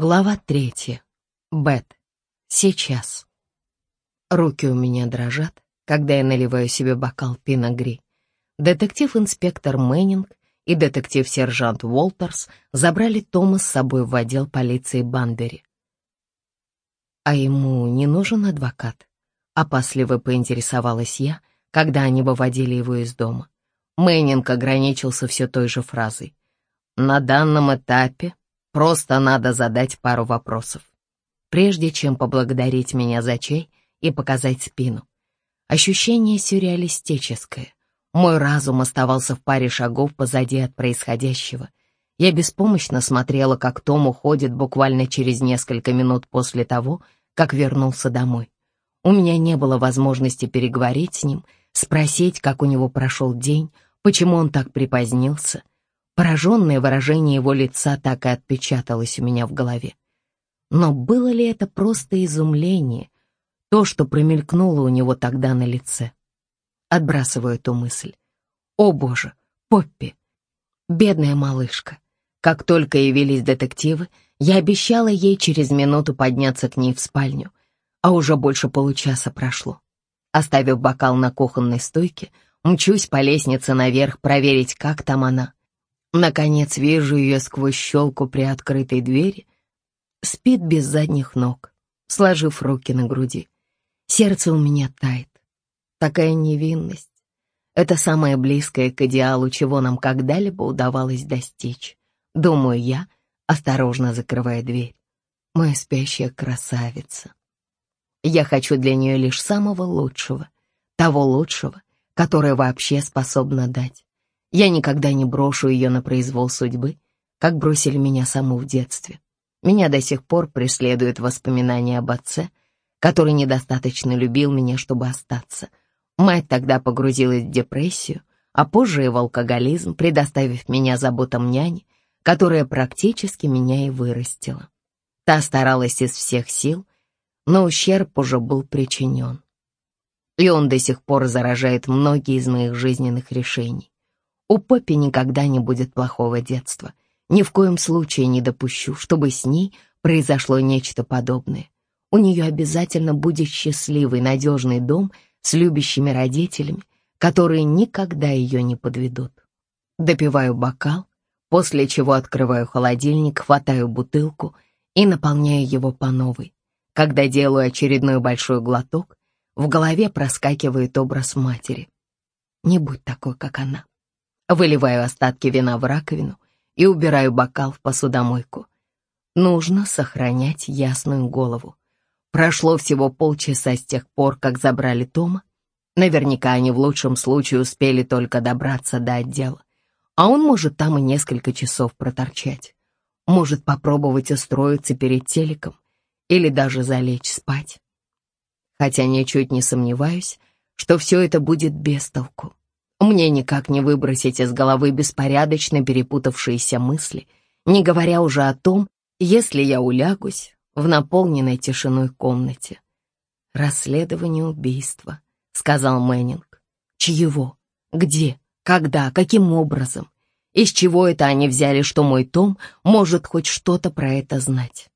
Глава третья. Бет. Сейчас. Руки у меня дрожат, когда я наливаю себе бокал пино гри. Детектив-инспектор Мэннинг и детектив-сержант Уолтерс забрали Тома с собой в отдел полиции Банбери. А ему не нужен адвокат? Опасливо поинтересовалась я, когда они выводили его из дома. Мэннинг ограничился все той же фразой. На данном этапе Просто надо задать пару вопросов, прежде чем поблагодарить меня за чай и показать спину. Ощущение сюрреалистическое. Мой разум оставался в паре шагов позади от происходящего. Я беспомощно смотрела, как Том уходит буквально через несколько минут после того, как вернулся домой. У меня не было возможности переговорить с ним, спросить, как у него прошел день, почему он так припозднился — Пораженное выражение его лица так и отпечаталось у меня в голове. Но было ли это просто изумление, то, что промелькнуло у него тогда на лице? Отбрасываю эту мысль. О боже, Поппи, бедная малышка. Как только явились детективы, я обещала ей через минуту подняться к ней в спальню, а уже больше получаса прошло. Оставив бокал на кухонной стойке, мчусь по лестнице наверх проверить, как там она. Наконец вижу ее сквозь щелку при открытой двери. Спит без задних ног, сложив руки на груди. Сердце у меня тает. Такая невинность. Это самое близкое к идеалу, чего нам когда-либо удавалось достичь. Думаю я, осторожно закрывая дверь. Моя спящая красавица. Я хочу для нее лишь самого лучшего, того лучшего, которое вообще способна дать. Я никогда не брошу ее на произвол судьбы, как бросили меня саму в детстве. Меня до сих пор преследуют воспоминания об отце, который недостаточно любил меня, чтобы остаться. Мать тогда погрузилась в депрессию, а позже и в алкоголизм, предоставив меня заботам няни, которая практически меня и вырастила. Та старалась из всех сил, но ущерб уже был причинен. И он до сих пор заражает многие из моих жизненных решений. У Поппи никогда не будет плохого детства. Ни в коем случае не допущу, чтобы с ней произошло нечто подобное. У нее обязательно будет счастливый, надежный дом с любящими родителями, которые никогда ее не подведут. Допиваю бокал, после чего открываю холодильник, хватаю бутылку и наполняю его по новой. Когда делаю очередной большой глоток, в голове проскакивает образ матери. Не будь такой, как она. Выливаю остатки вина в раковину и убираю бокал в посудомойку. Нужно сохранять ясную голову. Прошло всего полчаса с тех пор, как забрали Тома. Наверняка они в лучшем случае успели только добраться до отдела. А он может там и несколько часов проторчать. Может попробовать устроиться перед телеком или даже залечь спать. Хотя ничуть не сомневаюсь, что все это будет без толку. Мне никак не выбросить из головы беспорядочно перепутавшиеся мысли, не говоря уже о том, если я улягусь в наполненной тишиной комнате. «Расследование убийства», — сказал Мэннинг. «Чьего? Где? Когда? Каким образом? Из чего это они взяли, что мой Том может хоть что-то про это знать?»